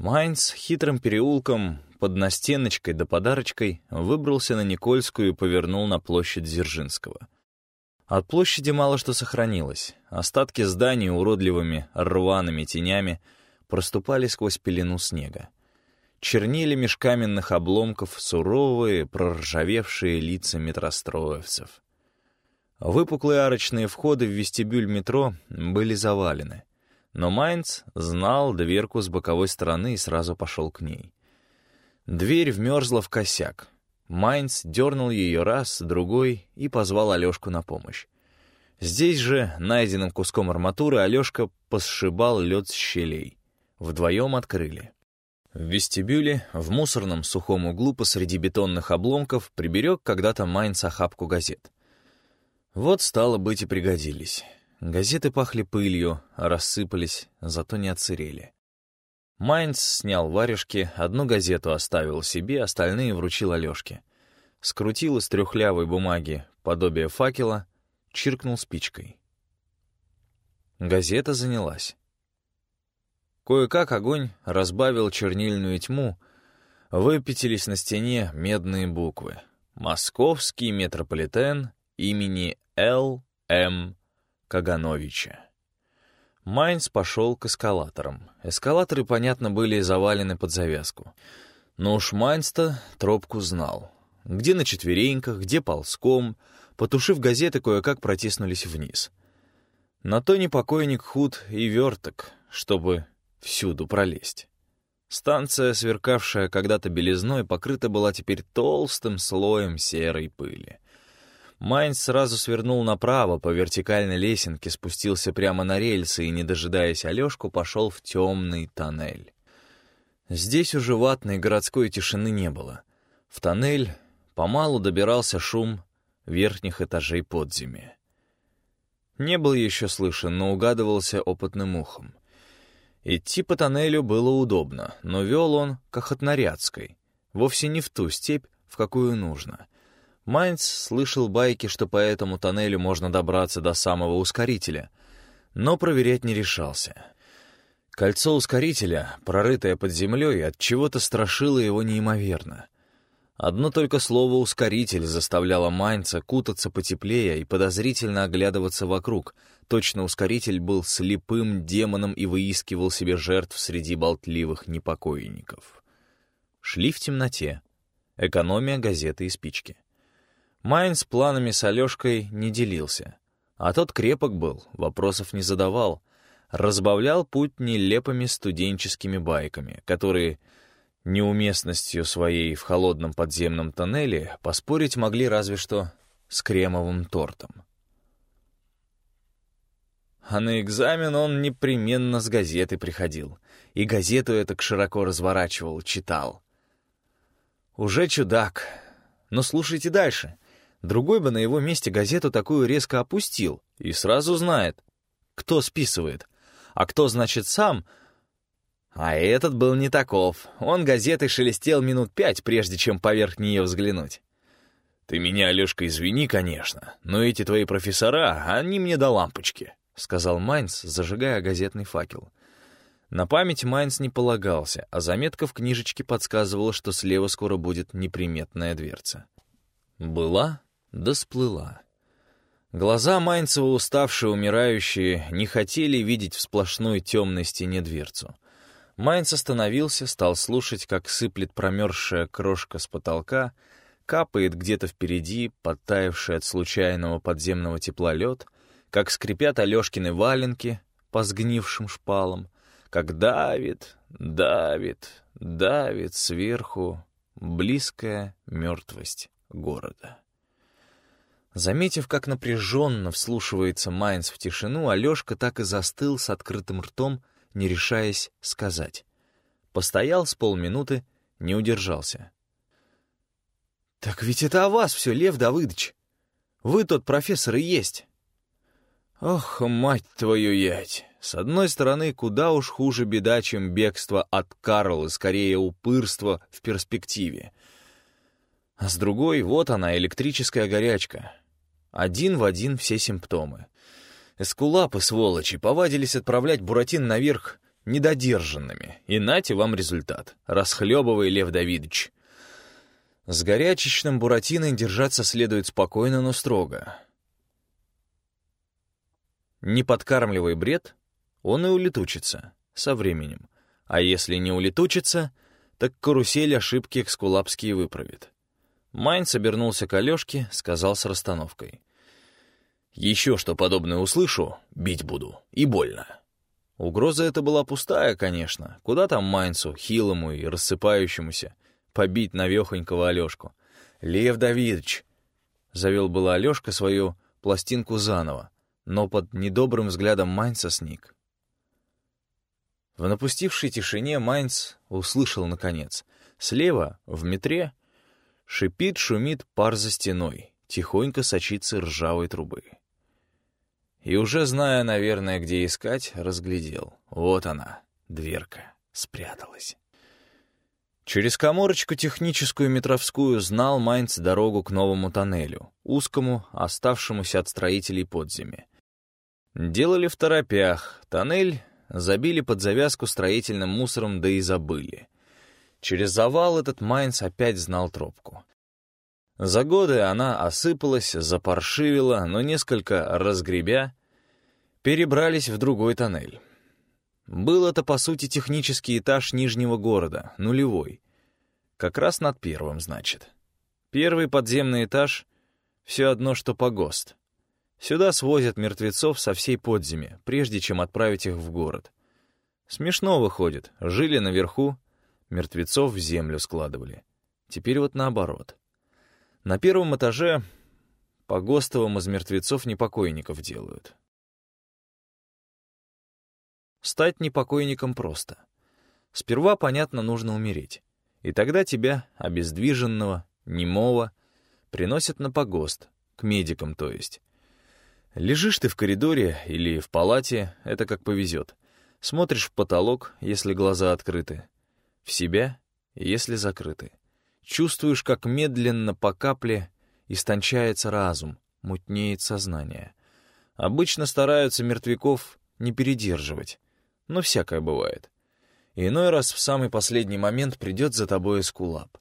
Майнц хитрым переулком под настеночкой да подарочкой выбрался на Никольскую и повернул на площадь Дзержинского. От площади мало что сохранилось. Остатки зданий уродливыми рваными тенями проступали сквозь пелену снега. Чернили меж каменных обломков суровые, проржавевшие лица метростроевцев. Выпуклые арочные входы в вестибюль метро были завалены. Но Майнц знал дверку с боковой стороны и сразу пошел к ней. Дверь вмерзла в косяк. Майнц дернул ее раз, другой и позвал Алешку на помощь. Здесь же, найденным куском арматуры, Алешка посшибал лед с щелей. Вдвоем открыли. В вестибюле, в мусорном сухом углу посреди бетонных обломков приберег когда-то Майнц охапку газет. Вот, стало быть, и пригодились. Газеты пахли пылью, рассыпались, зато не отсырели. Майнц снял варежки, одну газету оставил себе, остальные вручил Алёшке. Скрутил из трехлявой бумаги подобие факела, чиркнул спичкой. Газета занялась. Кое-как огонь разбавил чернильную тьму, выпятились на стене медные буквы. «Московский метрополитен имени Л. М. Кагановича. Майнц пошел к эскалаторам. Эскалаторы, понятно, были завалены под завязку. Но уж Майнц-то тропку знал. Где на четвереньках, где ползком, потушив газеты, кое-как протиснулись вниз. На то не покойник худ и верток, чтобы всюду пролезть. Станция, сверкавшая когда-то белизной, покрыта была теперь толстым слоем серой пыли. Майнц сразу свернул направо, по вертикальной лесенке, спустился прямо на рельсы и, не дожидаясь Алешку, пошел в темный тоннель. Здесь уже ватной городской тишины не было. В тоннель помалу добирался шум верхних этажей подземья. Не был еще слышен, но угадывался опытным ухом. Идти по тоннелю было удобно, но вел он к Охотнорядской, вовсе не в ту степь, в какую нужно — Майнц слышал байки, что по этому тоннелю можно добраться до самого ускорителя, но проверять не решался. Кольцо ускорителя, прорытое под землей, от чего-то страшило его неимоверно. Одно только слово «ускоритель» заставляло Майнца кутаться потеплее и подозрительно оглядываться вокруг. Точно ускоритель был слепым демоном и выискивал себе жертв среди болтливых непокойников. Шли в темноте. Экономия газеты и спички. Майн с планами с Алешкой не делился. А тот крепок был, вопросов не задавал. Разбавлял путь нелепыми студенческими байками, которые неуместностью своей в холодном подземном тоннеле поспорить могли разве что с кремовым тортом. А на экзамен он непременно с газеты приходил. И газету эту широко разворачивал, читал. Уже чудак. Но слушайте дальше. Другой бы на его месте газету такую резко опустил и сразу знает, кто списывает, а кто, значит, сам... А этот был не таков. Он газетой шелестел минут пять, прежде чем поверх нее взглянуть. «Ты меня, Алешка, извини, конечно, но эти твои профессора, они мне до лампочки», — сказал Майнц, зажигая газетный факел. На память Майнц не полагался, а заметка в книжечке подсказывала, что слева скоро будет неприметная дверца. Была да сплыла. Глаза Майнцева, уставшие, умирающие, не хотели видеть в сплошной темной стене дверцу. Майнц остановился, стал слушать, как сыплет промерзшая крошка с потолка, капает где-то впереди, подтаявший от случайного подземного тепла лед, как скрипят Алешкины валенки по сгнившим шпалам, как давит, давит, давит сверху близкая мертвость города. Заметив, как напряженно вслушивается Майнц в тишину, Алешка так и застыл с открытым ртом, не решаясь сказать. Постоял с полминуты, не удержался. «Так ведь это о вас все, Лев Давыдович! Вы тот профессор и есть!» «Ох, мать твою ять! С одной стороны, куда уж хуже беда, чем бегство от Карла, скорее упырство в перспективе. А с другой, вот она, электрическая горячка. Один в один все симптомы. Эскулапы, сволочи, повадились отправлять Буратин наверх недодержанными. И нате вам результат. Расхлебывай, Лев Давидович. С горячечным буратиной держаться следует спокойно, но строго. Не подкармливай бред, он и улетучится со временем. А если не улетучится, так карусель ошибки экскулапские выправит. Майнц обернулся к Алёшке, сказал с расстановкой. «Еще что подобное услышу, бить буду, и больно». Угроза эта была пустая, конечно. Куда там Майнцу, хилому и рассыпающемуся, побить навехонького Алёшку? «Лев Давидович!» — завел было Алёшка свою пластинку заново, но под недобрым взглядом Майнца сник. В напустившей тишине Майнц услышал, наконец, слева, в метре, шипит, шумит пар за стеной, тихонько сочится ржавой трубы. И уже зная, наверное, где искать, разглядел. Вот она, дверка, спряталась. Через коморочку техническую метровскую знал Майнц дорогу к новому тоннелю, узкому, оставшемуся от строителей подземе. Делали в торопях, тоннель забили под завязку строительным мусором, да и забыли. Через завал этот Майнц опять знал тропку. За годы она осыпалась, запаршивила, но несколько разгребя, перебрались в другой тоннель. Был это, по сути, технический этаж Нижнего города, нулевой. Как раз над первым, значит. Первый подземный этаж — все одно, что погост. Сюда свозят мертвецов со всей подземи, прежде чем отправить их в город. Смешно выходит, жили наверху, мертвецов в землю складывали. Теперь вот наоборот. На первом этаже по ГОСТовым из мертвецов непокойников делают. Стать непокойником просто. Сперва, понятно, нужно умереть. И тогда тебя, обездвиженного, немого, приносят на погост, к медикам, то есть. Лежишь ты в коридоре или в палате, это как повезет. Смотришь в потолок, если глаза открыты. Себя, если закрыты. Чувствуешь, как медленно по капле истончается разум, мутнеет сознание. Обычно стараются мертвяков не передерживать, но всякое бывает. иной раз в самый последний момент придет за тобой эскулап.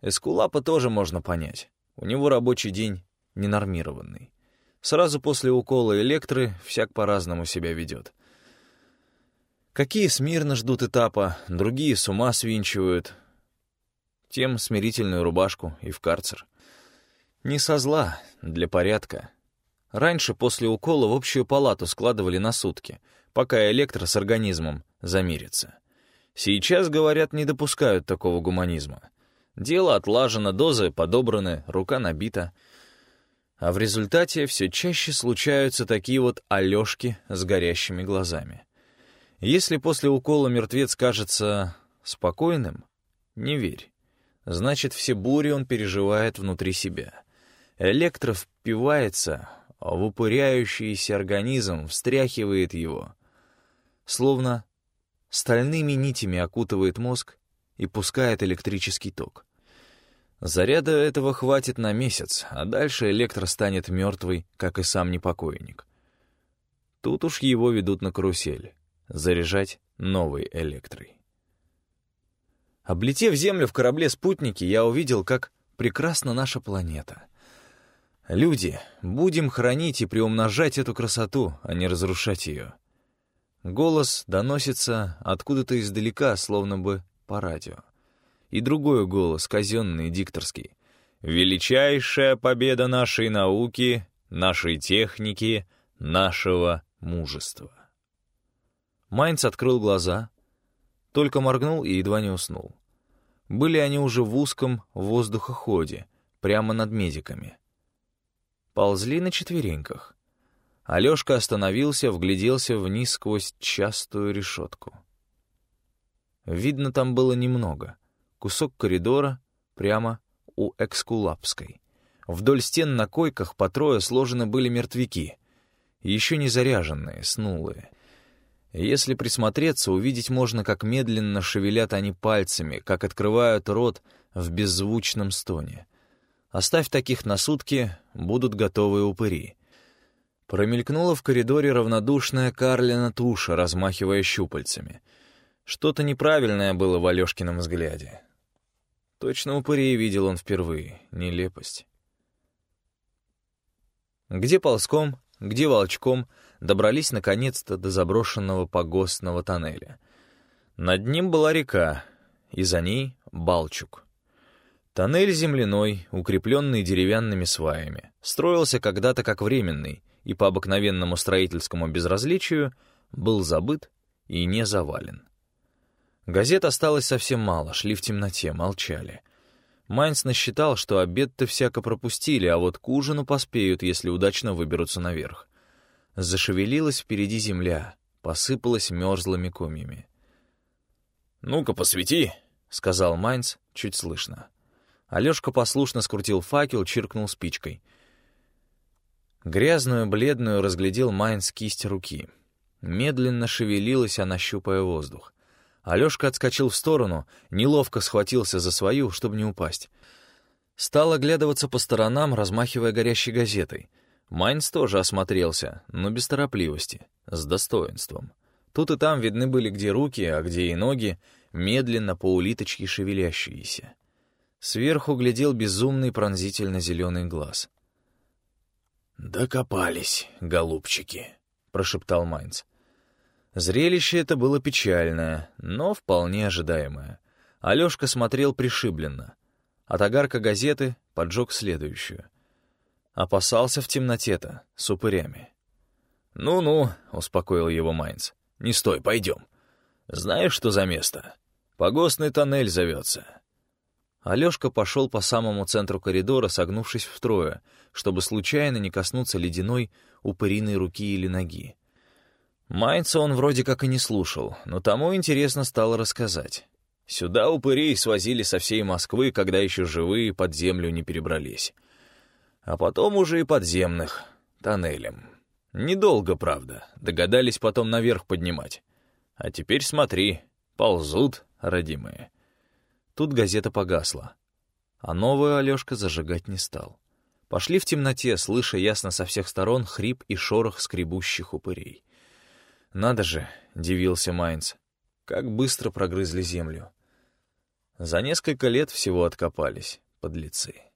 Эскулапа тоже можно понять. У него рабочий день ненормированный. Сразу после укола электры всяк по-разному себя ведет. Какие смирно ждут этапа, другие с ума свинчивают. Тем смирительную рубашку и в карцер. Не со зла, для порядка. Раньше после укола в общую палату складывали на сутки, пока электро с организмом замирится. Сейчас, говорят, не допускают такого гуманизма. Дело отлажено, дозы подобраны, рука набита — а в результате все чаще случаются такие вот алёшки с горящими глазами. Если после укола мертвец кажется спокойным, не верь. Значит, все бури он переживает внутри себя. Электро впивается в упыряющийся организм, встряхивает его. Словно стальными нитями окутывает мозг и пускает электрический ток. Заряда этого хватит на месяц, а дальше электро станет мертвый, как и сам непокойник. Тут уж его ведут на карусель. Заряжать новой электрой. Облетев Землю в корабле-спутнике, я увидел, как прекрасна наша планета. Люди, будем хранить и приумножать эту красоту, а не разрушать ее. Голос доносится откуда-то издалека, словно бы по радио и другой голос, казенный, дикторский. «Величайшая победа нашей науки, нашей техники, нашего мужества». Майнц открыл глаза, только моргнул и едва не уснул. Были они уже в узком воздухоходе, прямо над медиками. Ползли на четвереньках. Алёшка остановился, вгляделся вниз сквозь частую решетку. Видно, там было немного кусок коридора прямо у Экскулапской. Вдоль стен на койках по трое сложены были мертвяки, еще не заряженные, снулые. Если присмотреться, увидеть можно, как медленно шевелят они пальцами, как открывают рот в беззвучном стоне. Оставь таких на сутки, будут готовые упыри. Промелькнула в коридоре равнодушная Карлина туша, размахивая щупальцами. Что-то неправильное было в Алёшкином взгляде. Точно упырей видел он впервые. Нелепость. Где ползком, где волчком добрались наконец-то до заброшенного погостного тоннеля. Над ним была река, и за ней — Балчук. Тоннель земляной, укрепленный деревянными сваями, строился когда-то как временный и по обыкновенному строительскому безразличию был забыт и не завален. Газет осталось совсем мало, шли в темноте, молчали. Майнц насчитал, что обед-то всяко пропустили, а вот к ужину поспеют, если удачно выберутся наверх. Зашевелилась впереди земля, посыпалась мерзлыми комьями. «Ну-ка, посвети», — сказал Майнц, чуть слышно. Алёшка послушно скрутил факел, чиркнул спичкой. Грязную, бледную разглядел Майнц кисть руки. Медленно шевелилась она, щупая воздух. Алёшка отскочил в сторону, неловко схватился за свою, чтобы не упасть. Стал оглядываться по сторонам, размахивая горящей газетой. Майнц тоже осмотрелся, но без торопливости, с достоинством. Тут и там видны были где руки, а где и ноги, медленно по улиточке шевелящиеся. Сверху глядел безумный пронзительно-зеленый глаз. «Докопались, голубчики», — прошептал Майнц. Зрелище это было печальное, но вполне ожидаемое. Алёшка смотрел пришибленно. От огарка газеты поджег следующую. Опасался в темноте-то, с упырями. «Ну-ну», — успокоил его Майнц, — «не стой, пойдем. Знаешь, что за место? Погостный тоннель зовется. Алёшка пошел по самому центру коридора, согнувшись втрое, чтобы случайно не коснуться ледяной упыриной руки или ноги. Майнца он вроде как и не слушал, но тому интересно стало рассказать. Сюда упырей свозили со всей Москвы, когда еще живые под землю не перебрались. А потом уже и подземных, тоннелем. Недолго, правда, догадались потом наверх поднимать. А теперь смотри, ползут, родимые. Тут газета погасла. А новую Алёшка зажигать не стал. Пошли в темноте, слыша ясно со всех сторон хрип и шорох скребущих упырей. «Надо же!» — дивился Майнц. «Как быстро прогрызли землю!» За несколько лет всего откопались, подлецы.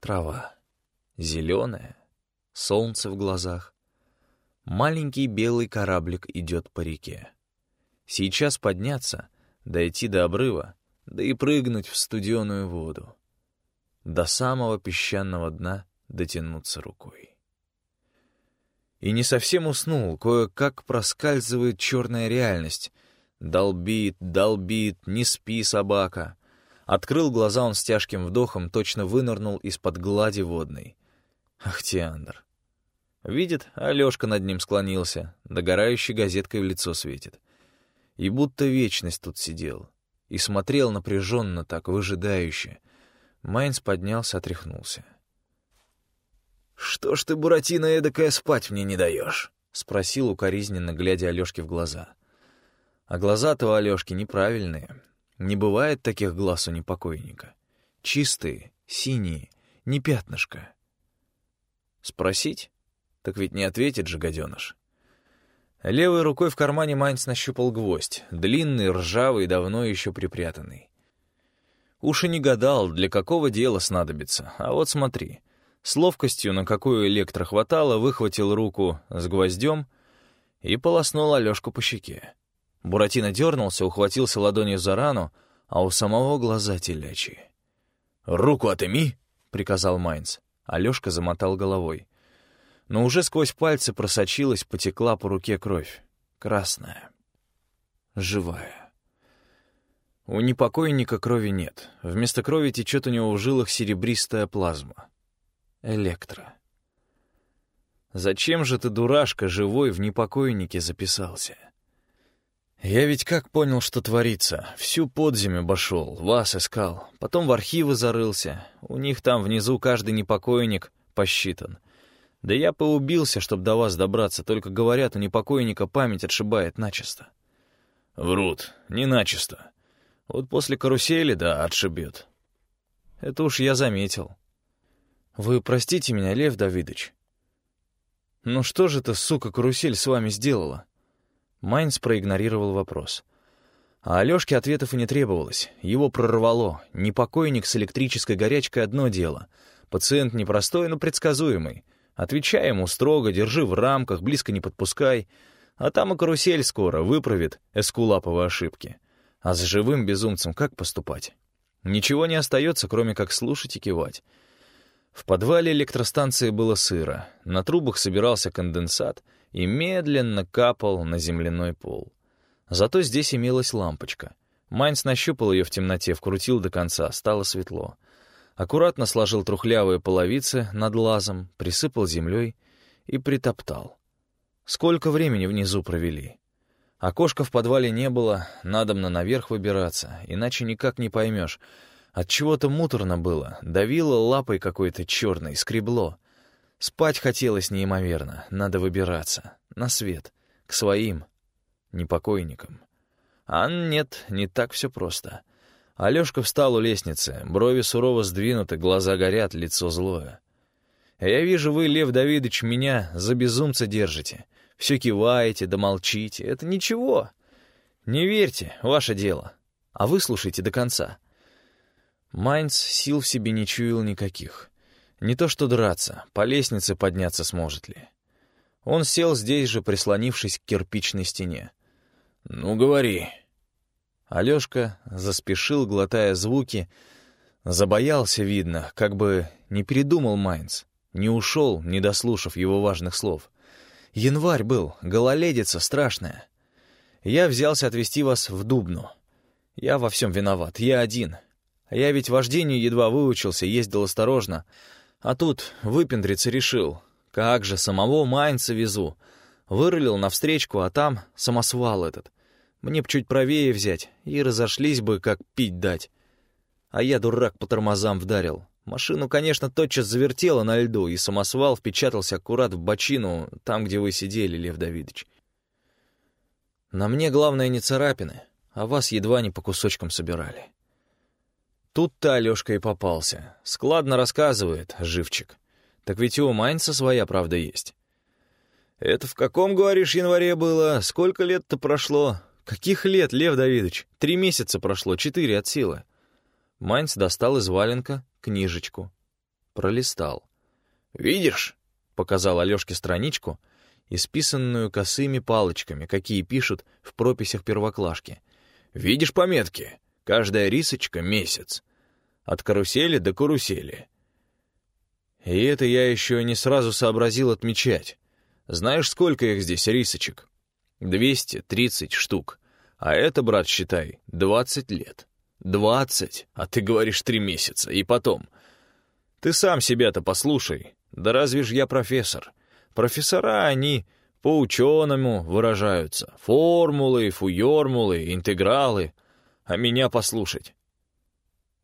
Трава. Зеленая. Солнце в глазах. Маленький белый кораблик идет по реке. Сейчас подняться, дойти до обрыва, да и прыгнуть в студеную воду. До самого песчаного дна дотянуться рукой. И не совсем уснул, кое-как проскальзывает черная реальность. Долбит, долбит, не спи, собака. Открыл глаза он с тяжким вдохом, точно вынырнул из-под глади водной. Ах, Теандр. Видит, Алешка над ним склонился, догорающей газеткой в лицо светит. И будто вечность тут сидел и смотрел напряженно так, выжидающе. Майнц поднялся, отряхнулся. «Что ж ты, Буратино, эдакое спать мне не даешь?» — спросил укоризненно, глядя Алешке в глаза. А глаза-то у Алешки неправильные. Не бывает таких глаз у непокойника. Чистые, синие, не пятнышко. Спросить? Так ведь не ответит же гаденыш. Левой рукой в кармане Майнц нащупал гвоздь, длинный, ржавый, давно еще припрятанный. Уж и не гадал, для какого дела снадобится, а вот смотри. С ловкостью, на какую электро хватало, выхватил руку с гвоздем и полоснул Алешку по щеке. Буратино дернулся, ухватился ладонью за рану, а у самого глаза телячьи. «Руку отыми!» — приказал Майнц. Алешка замотал головой но уже сквозь пальцы просочилась, потекла по руке кровь. Красная. Живая. У непокойника крови нет. Вместо крови течет у него в жилах серебристая плазма. Электро. Зачем же ты, дурашка, живой в непокойнике записался? Я ведь как понял, что творится. Всю подземь обошел, вас искал. Потом в архивы зарылся. У них там внизу каждый непокойник посчитан. Да я поубился, чтобы до вас добраться, только говорят, у непокойника память отшибает начисто. Врут, не начисто. Вот после карусели, да, отшибет. Это уж я заметил. Вы простите меня, Лев Давидович. «Ну что же это, сука, карусель с вами сделала?» Майнс проигнорировал вопрос. А Алёшке ответов и не требовалось. Его прорвало. Непокойник с электрической горячкой — одно дело. Пациент непростой, но предсказуемый. Отвечай ему строго, держи в рамках, близко не подпускай. А там и карусель скоро выправит эскулаповые ошибки. А с живым безумцем как поступать? Ничего не остается, кроме как слушать и кивать. В подвале электростанции было сыро, на трубах собирался конденсат и медленно капал на земляной пол. Зато здесь имелась лампочка. Майнс нащупал ее в темноте, вкрутил до конца, стало светло. Аккуратно сложил трухлявые половицы над лазом, присыпал землей и притоптал. Сколько времени внизу провели? Окошка в подвале не было, надобно наверх выбираться, иначе никак не поймешь — от чего-то муторно было, давило лапой какой-то черной, скребло. Спать хотелось неимоверно, надо выбираться. На свет, к своим, непокойникам. А нет, не так все просто. Алёшка встал у лестницы, брови сурово сдвинуты, глаза горят, лицо злое. «Я вижу, вы, Лев Давидович, меня за безумца держите. Все киваете да молчите. Это ничего. Не верьте, ваше дело. А выслушайте до конца. Майнц сил в себе не чуял никаких. Не то что драться, по лестнице подняться сможет ли. Он сел здесь же, прислонившись к кирпичной стене. «Ну, говори». Алёшка заспешил, глотая звуки. Забоялся, видно, как бы не передумал Майнц. Не ушел, не дослушав его важных слов. Январь был, гололедица страшная. Я взялся отвезти вас в Дубну. Я во всем виноват, я один, я ведь вождению едва выучился, ездил осторожно. А тут выпендриться решил. Как же, самого Майнца везу. Вырылил навстречку, а там самосвал этот. Мне б чуть правее взять, и разошлись бы, как пить дать. А я, дурак, по тормозам вдарил. Машину, конечно, тотчас завертело на льду, и самосвал впечатался аккурат в бочину, там, где вы сидели, Лев Давидович. На мне главное не царапины, а вас едва не по кусочкам собирали. Тут-то Алёшка и попался. Складно рассказывает, живчик. Так ведь и у Майнца своя правда есть. «Это в каком, говоришь, январе было? Сколько лет-то прошло?» «Каких лет, Лев Давидович? Три месяца прошло, четыре от силы». Майнц достал из валенка книжечку. Пролистал. «Видишь?» — показал Алёшке страничку, исписанную косыми палочками, какие пишут в прописях первоклашки. «Видишь пометки? Каждая рисочка — месяц. От карусели до карусели. И это я еще не сразу сообразил отмечать. Знаешь, сколько их здесь рисочек? 230 штук. А это, брат, считай, 20 лет. 20, а ты говоришь три месяца. И потом. Ты сам себя-то послушай. Да разве ж я профессор? Профессора, они по-ученому выражаются. Формулы, фуёрмулы, интегралы. А меня послушать.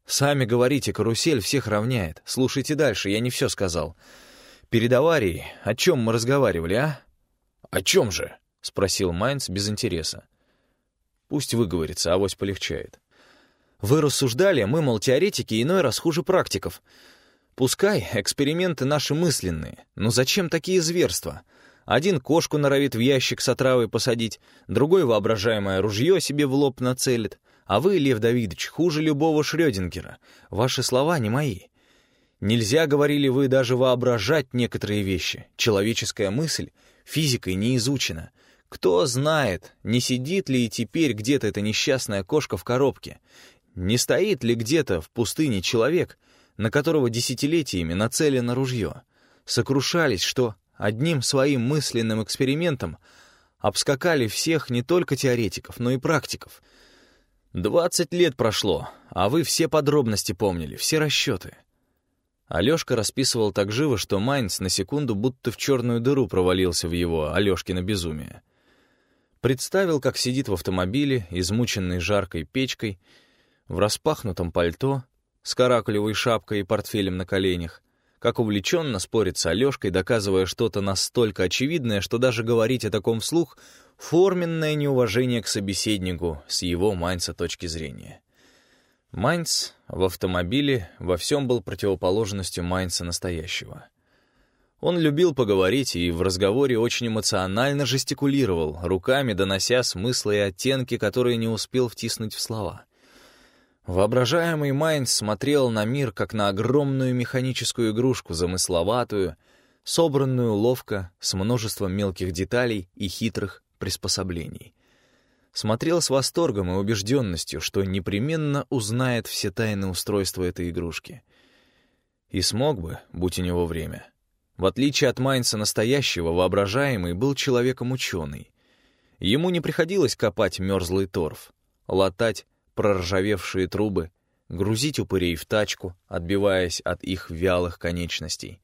«Сами говорите, карусель всех равняет. Слушайте дальше, я не все сказал. Перед аварией о чем мы разговаривали, а?» «О чем же?» — спросил Майнц без интереса. «Пусть выговорится, авось полегчает». «Вы рассуждали, мы, мол, теоретики, иной раз хуже практиков. Пускай эксперименты наши мысленные, но зачем такие зверства?» Один кошку норовит в ящик с отравой посадить, другой воображаемое ружье себе в лоб нацелит. А вы, Лев Давидович, хуже любого Шрёдингера. Ваши слова не мои. Нельзя, говорили вы, даже воображать некоторые вещи. Человеческая мысль физикой не изучена. Кто знает, не сидит ли и теперь где-то эта несчастная кошка в коробке? Не стоит ли где-то в пустыне человек, на которого десятилетиями нацелено ружье? Сокрушались, что одним своим мысленным экспериментом обскакали всех не только теоретиков, но и практиков — «Двадцать лет прошло, а вы все подробности помнили, все расчеты». Алёшка расписывал так живо, что Майнц на секунду будто в черную дыру провалился в его, Алёшкино безумие. Представил, как сидит в автомобиле, измученный жаркой печкой, в распахнутом пальто, с каракулевой шапкой и портфелем на коленях, как увлеченно спорит с Алёшкой, доказывая что-то настолько очевидное, что даже говорить о таком вслух форменное неуважение к собеседнику с его Майнца точки зрения. Майнц в автомобиле во всем был противоположностью Майнца настоящего. Он любил поговорить и в разговоре очень эмоционально жестикулировал, руками донося смыслы и оттенки, которые не успел втиснуть в слова. Воображаемый Майнс смотрел на мир как на огромную механическую игрушку, замысловатую, собранную ловко, с множеством мелких деталей и хитрых приспособлений. Смотрел с восторгом и убежденностью, что непременно узнает все тайны устройства этой игрушки. И смог бы, будь у него время. В отличие от Майнца настоящего, воображаемый был человеком ученый. Ему не приходилось копать мерзлый торф, латать проржавевшие трубы, грузить упырей в тачку, отбиваясь от их вялых конечностей.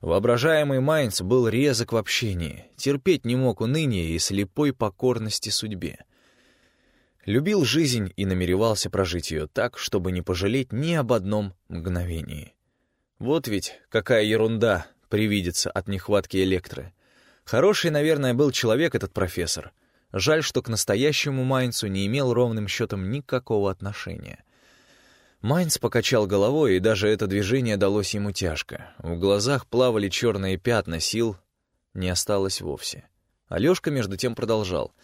Воображаемый Майнц был резок в общении, терпеть не мог уныния и слепой покорности судьбе. Любил жизнь и намеревался прожить ее так, чтобы не пожалеть ни об одном мгновении. Вот ведь какая ерунда привидится от нехватки электры. Хороший, наверное, был человек этот профессор — Жаль, что к настоящему Майнцу не имел ровным счетом никакого отношения. Майнц покачал головой, и даже это движение далось ему тяжко. В глазах плавали черные пятна, сил не осталось вовсе. Алешка между тем продолжал.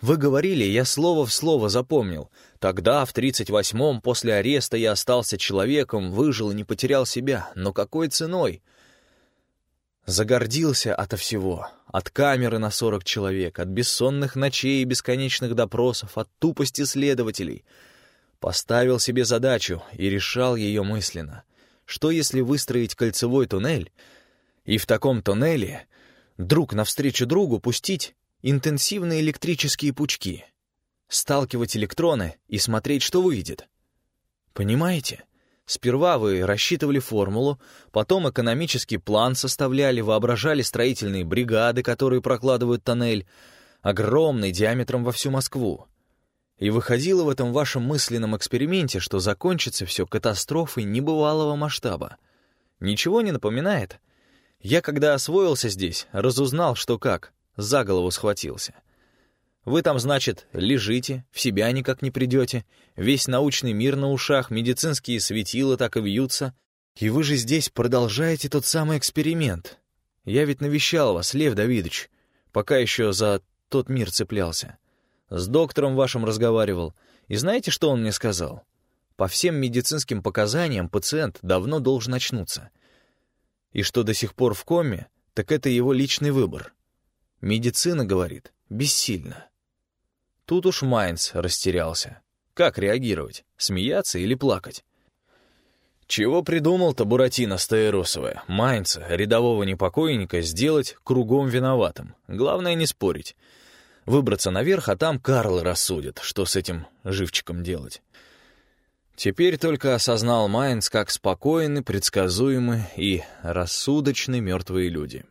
«Вы говорили, я слово в слово запомнил. Тогда, в тридцать восьмом, после ареста, я остался человеком, выжил и не потерял себя. Но какой ценой?» Загордился ото всего. От камеры на сорок человек, от бессонных ночей и бесконечных допросов, от тупости следователей. Поставил себе задачу и решал ее мысленно. Что если выстроить кольцевой туннель, и в таком туннеле друг навстречу другу пустить интенсивные электрические пучки, сталкивать электроны и смотреть, что выйдет? Понимаете? Сперва вы рассчитывали формулу, потом экономический план составляли, воображали строительные бригады, которые прокладывают тоннель, огромный, диаметром во всю Москву. И выходило в этом вашем мысленном эксперименте, что закончится все катастрофой небывалого масштаба. Ничего не напоминает? Я, когда освоился здесь, разузнал, что как, за голову схватился. Вы там, значит, лежите, в себя никак не придете, весь научный мир на ушах, медицинские светила так и вьются, и вы же здесь продолжаете тот самый эксперимент. Я ведь навещал вас, Лев Давидович, пока еще за тот мир цеплялся. С доктором вашим разговаривал, и знаете, что он мне сказал? По всем медицинским показаниям пациент давно должен очнуться. И что до сих пор в коме, так это его личный выбор. Медицина, говорит, бессильна. Тут уж Майнц растерялся. Как реагировать? Смеяться или плакать? Чего придумал-то Буратино Стаиросовая? Майнца, рядового непокойника, сделать кругом виноватым. Главное не спорить. Выбраться наверх, а там Карл рассудит, что с этим живчиком делать. Теперь только осознал Майнц, как спокойны, предсказуемы и рассудочны мертвые люди.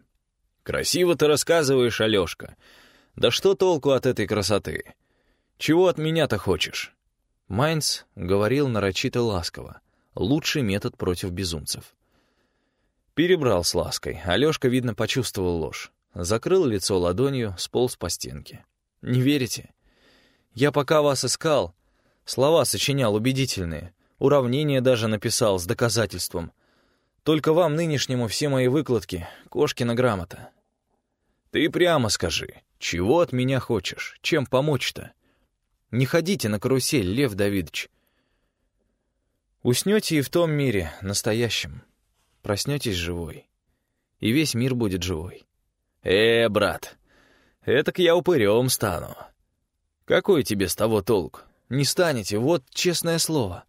«Красиво ты рассказываешь, Алешка. Да что толку от этой красоты? «Чего от меня-то хочешь?» Майнц говорил нарочито ласково. Лучший метод против безумцев. Перебрал с лаской. Алёшка, видно, почувствовал ложь. Закрыл лицо ладонью, сполз по стенке. «Не верите? Я пока вас искал, слова сочинял убедительные, уравнения даже написал с доказательством. Только вам нынешнему все мои выкладки — Кошкина грамота. Ты прямо скажи, чего от меня хочешь, чем помочь-то?» Не ходите на карусель, Лев Давидович. Уснете и в том мире, настоящем. Проснетесь живой. И весь мир будет живой. Э, брат, этак я упырем стану. Какой тебе с того толк? Не станете, вот честное слово.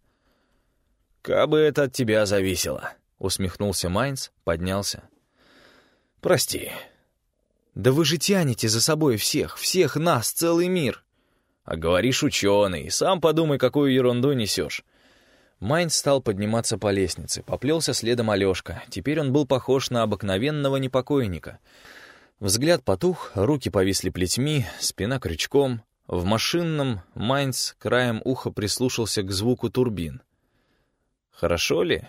Кабы это от тебя зависело, усмехнулся Майнц, поднялся. Прости. Да вы же тянете за собой всех, всех нас, целый мир. А говоришь ученый, сам подумай, какую ерунду несешь. Майнц стал подниматься по лестнице, поплелся следом Алешка. Теперь он был похож на обыкновенного непокойника. Взгляд потух, руки повисли плетьми, спина крючком. В машинном Майнц краем уха прислушался к звуку турбин. Хорошо ли?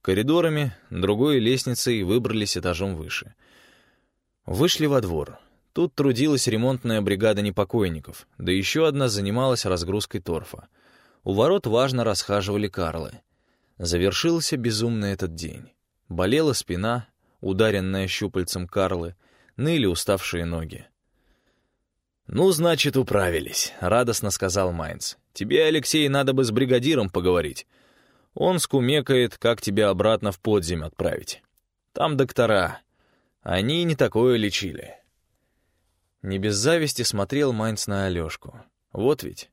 Коридорами, другой лестницей выбрались этажом выше. Вышли во двор. Тут трудилась ремонтная бригада непокойников, да еще одна занималась разгрузкой торфа. У ворот важно расхаживали карлы. Завершился безумно этот день. Болела спина, ударенная щупальцем Карлы, ныли уставшие ноги. «Ну, значит, управились», — радостно сказал Майнц. «Тебе, Алексей, надо бы с бригадиром поговорить. Он скумекает, как тебя обратно в подземь отправить. Там доктора. Они не такое лечили». Не без зависти смотрел Майнц на Алёшку. Вот ведь.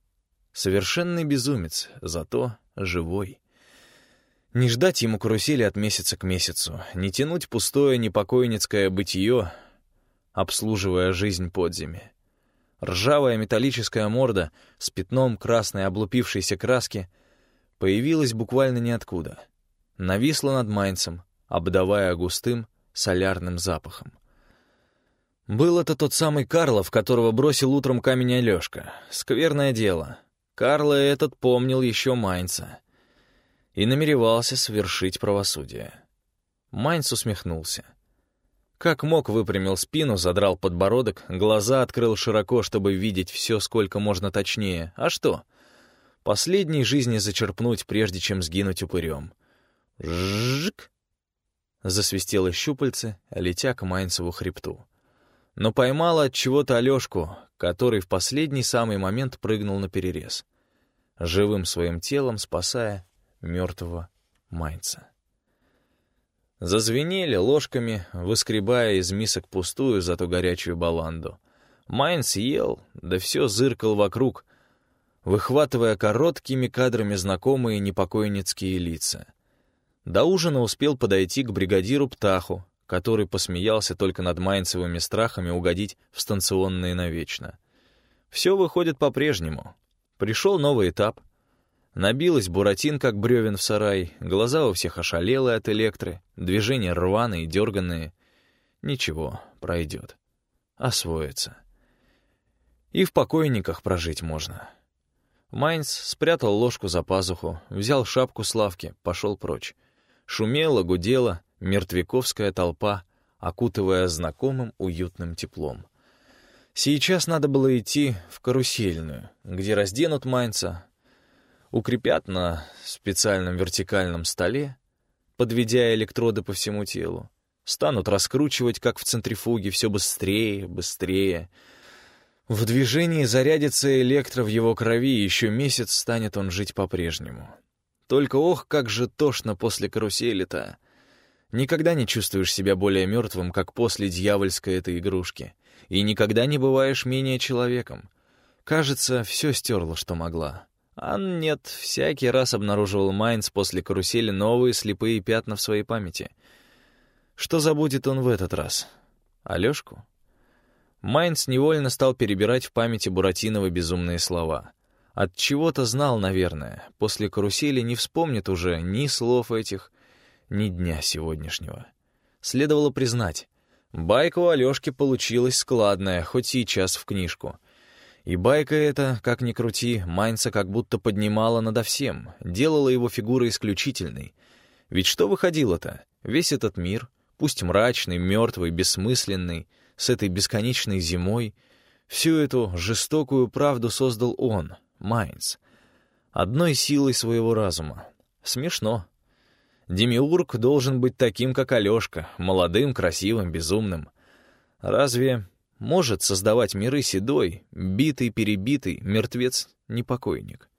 Совершенный безумец, зато живой. Не ждать ему карусели от месяца к месяцу, не тянуть пустое непокойницкое бытие, обслуживая жизнь подземи. Ржавая металлическая морда с пятном красной облупившейся краски появилась буквально ниоткуда. Нависла над Майнцем, обдавая густым солярным запахом. Был это тот самый Карлов, которого бросил утром камень Алёшка. Скверное дело. Карла этот помнил еще Майнца и намеревался совершить правосудие. Майнц усмехнулся. Как мог, выпрямил спину, задрал подбородок, глаза открыл широко, чтобы видеть все сколько можно точнее. А что? Последней жизни зачерпнуть, прежде чем сгинуть упырем. «Жжик!» Засвистело щупальце, летя к Майнцеву хребту. Но поймала от чего-то Алешку, который в последний самый момент прыгнул на перерез, живым своим телом спасая мертвого Майнца. Зазвенели ложками, выскребая из мисок пустую, зато горячую баланду. Майнц ел, да все зыркал вокруг, выхватывая короткими кадрами знакомые непокойницкие лица. До ужина успел подойти к бригадиру Птаху, который посмеялся только над майнцевыми страхами угодить в станционные навечно. Все выходит по-прежнему. Пришел новый этап — Набилась Буратин, как бревен в сарай, глаза у всех ошалелые от электры, движения рваные, дерганные. Ничего, пройдет. Освоится. И в покойниках прожить можно. Майнц спрятал ложку за пазуху, взял шапку с лавки, пошел прочь. Шумела, гудела мертвяковская толпа, окутывая знакомым уютным теплом. Сейчас надо было идти в карусельную, где разденут Майнца, укрепят на специальном вертикальном столе, подведя электроды по всему телу, станут раскручивать, как в центрифуге, все быстрее, быстрее. В движении зарядится электро в его крови, и еще месяц станет он жить по-прежнему. Только ох, как же тошно после карусели-то. Никогда не чувствуешь себя более мертвым, как после дьявольской этой игрушки. И никогда не бываешь менее человеком. Кажется, все стерла, что могла. А нет, всякий раз обнаруживал Майнц после карусели новые слепые пятна в своей памяти. Что забудет он в этот раз? Алёшку? Майнц невольно стал перебирать в памяти Буратинова безумные слова. От чего-то знал, наверное, после карусели не вспомнит уже ни слов этих, ни дня сегодняшнего. Следовало признать, байка у Алёшки получилась складная, хоть сейчас в книжку — и байка эта, как ни крути, Майнца как будто поднимала надо всем, делала его фигурой исключительной. Ведь что выходило-то? Весь этот мир, пусть мрачный, мертвый, бессмысленный, с этой бесконечной зимой, всю эту жестокую правду создал он, Майнц, одной силой своего разума. Смешно. Демиург должен быть таким, как Алёшка, молодым, красивым, безумным. Разве может создавать миры седой, битый-перебитый, мертвец-непокойник.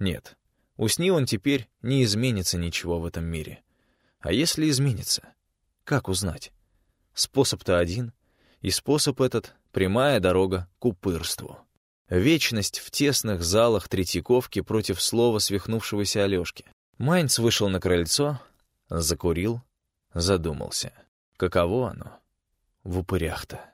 Нет, усни он теперь не изменится ничего в этом мире. А если изменится? Как узнать? Способ-то один, и способ этот — прямая дорога к упырству. Вечность в тесных залах Третьяковки против слова свихнувшегося Алёшки. Майнц вышел на крыльцо, закурил, задумался. Каково оно в упырях-то?